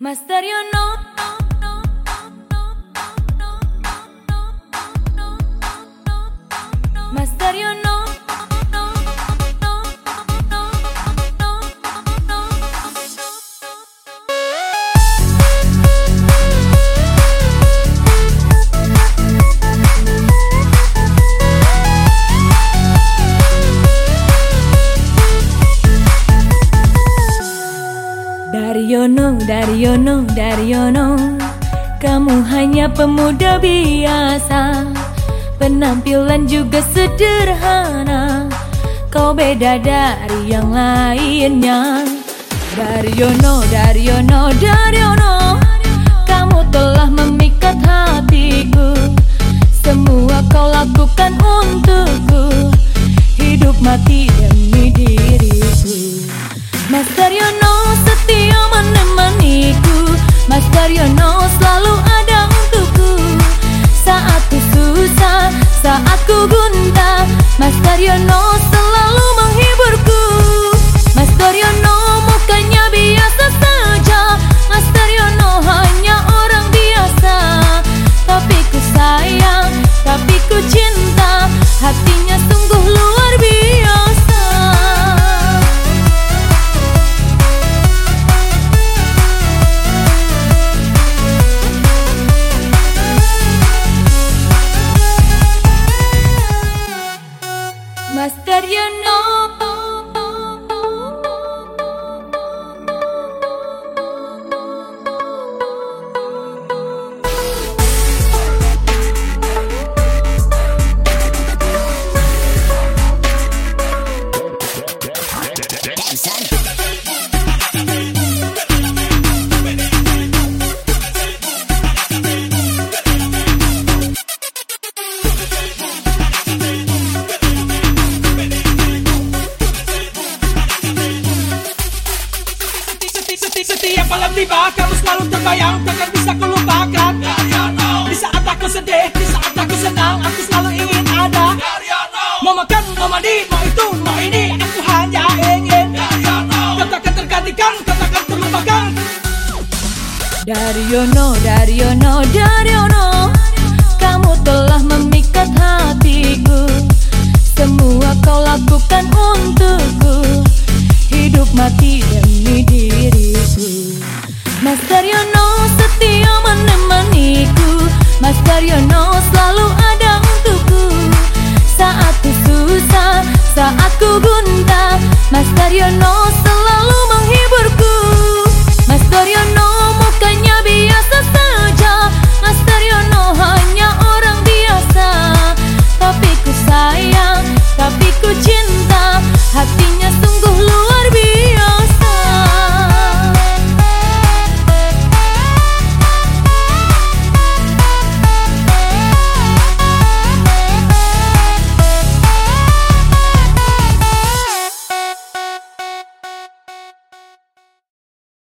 Master Yono Master Daryono, Daryono, Daryono Kamu hanya pemuda biasa. Penampilan juga sederhana. Kau beda dari yang lainnya. Daryono, Daryono, Daryono Kamu telah memikat hatiku. Semua kau lakukan untukku. Hidup mati demi diriku. Mas Selalu ada untukku. Saat susah, saat ku gundah Mas Daryono Setiap malam tiba kamu selalu terbayang. Takkan bisa ku lupakan. Di saat aku sedih, di saat aku senang Aku selalu ingin ada. Mau makan, mau mandi, mau itu, mau ini Aku hanya ingin Katakan tergantikan, katakan terlupakan. Daryono, Daryono, Daryono Saat ku susah,